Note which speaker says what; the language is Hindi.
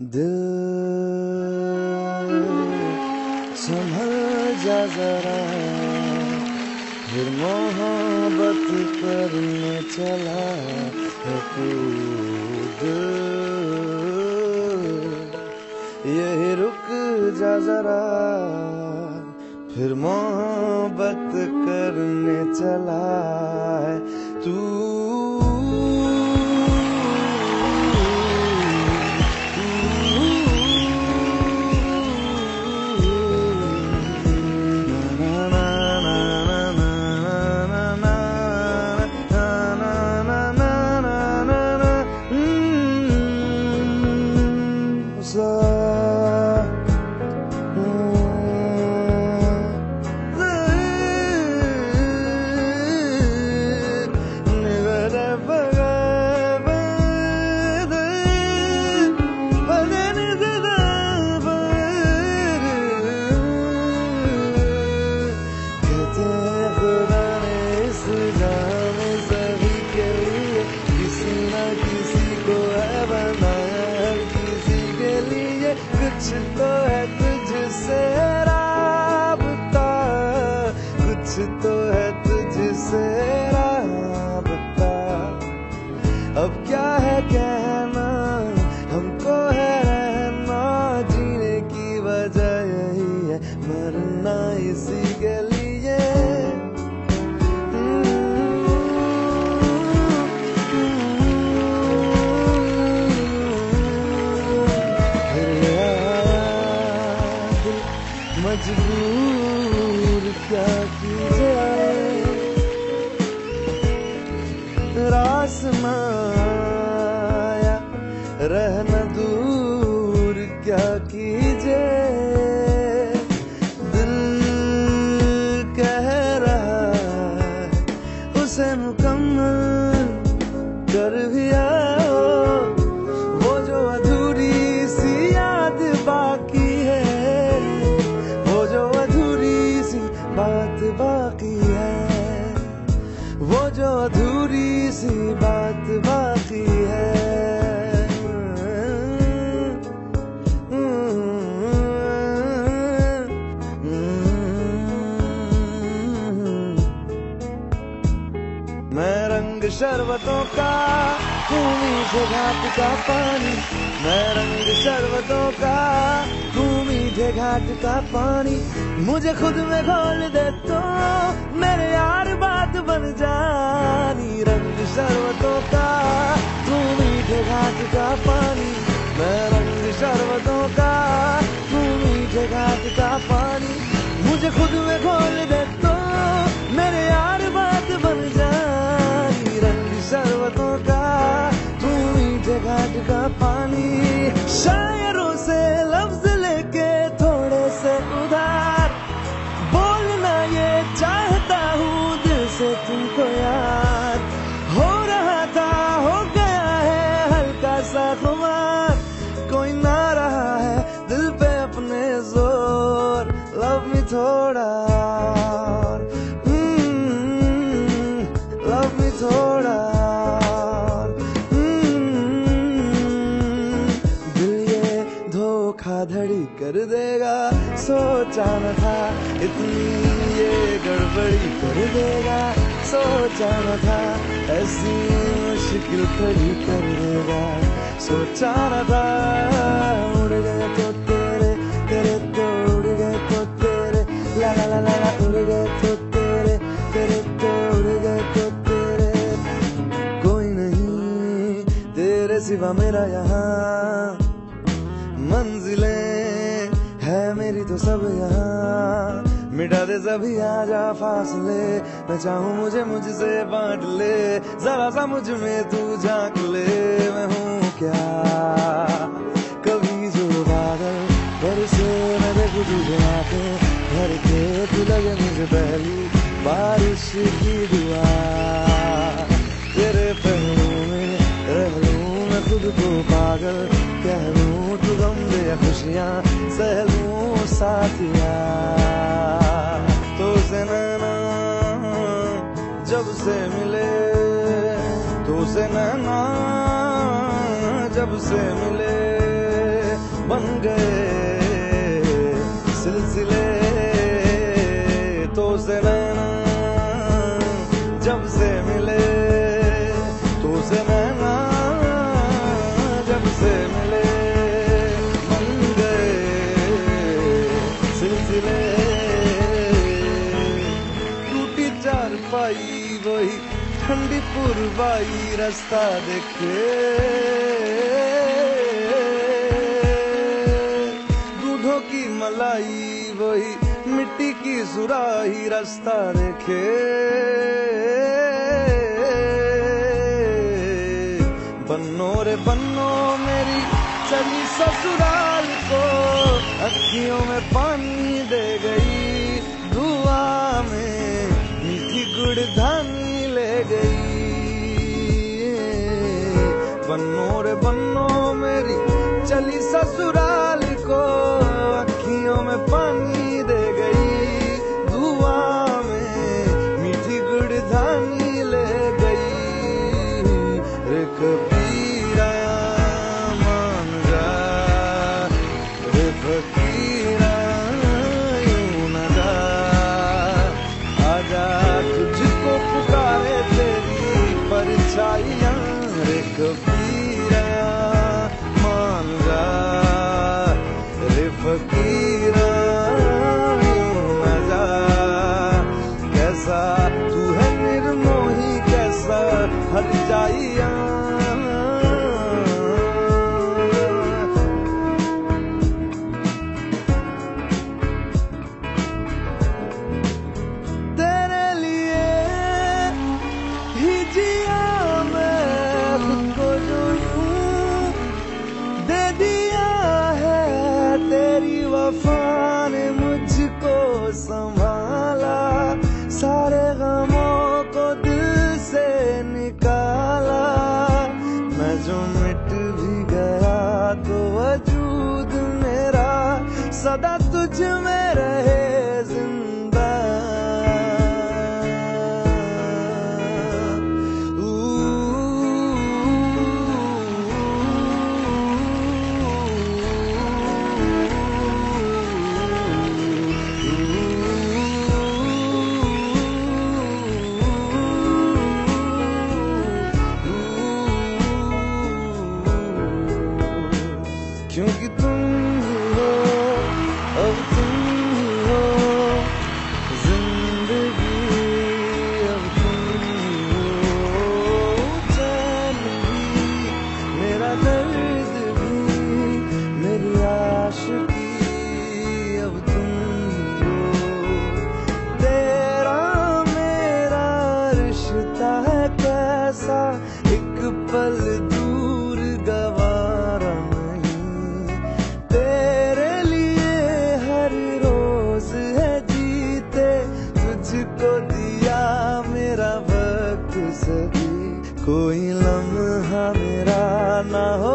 Speaker 1: दिल जा जरा, फिर मोहब्बत करने चला है यही रुक जा जरा, फिर मोहब्बत करने चला है। क्या है कहना? हमको है रहना जीने की वजह यही है। मरना इसी के लिए। मजबूर क्या की बात बाकी है। वो जो अधूरी सी बात मैं रंग शरबतों का तू मीठे घाट का पानी। मैं रंग शरबतों का तू मीठे घाट का पानी। मुझे खुद में घोल दे तो मेरे यार बात बन जानी। रंग शरबतों का तू मीठे घाट का पानी। मैं रंग शरबतों का तू मीठे घाट का पानी। मुझे खुद में घोल दे थोड़ा हम्म, हम्म, धोखाधड़ी कर देगा सोचा न था इतनी ये गड़बड़ी कर देगा सोचा न था ऐसी मुश्किल खड़ी कर देगा सोचा न था। सिवा मेरा यहाँ। मंजिले है मेरी तो सब यहाँ। मिटा दे सभी आ आजा फासले। मैं चाहूँ मुझे मुझसे बांट ले। जरा सा मुझमें तू झाँक ले। मैं हूँ क्या? कभी जो बादल बरसे मैं देखूँ तुझे आके घर के तू लगे मुझे पहली बारिश की दुआ। को पागल कह लू तू गम या खुशियाँ सह लूँ साथिया। तो से नाना, जब से मिले तो से नाना, जब से मिले, बन गए टूटी चार पाई, वही ठंडी पुरवाई, रास्ता देखे। दूधों की मलाई, वही मिट्टी की सुराही, रास्ता देखे। बनो रे बनो मेरी चली ससुरा forgive. să dați tu ce कोई लम्हा मेरा ना हो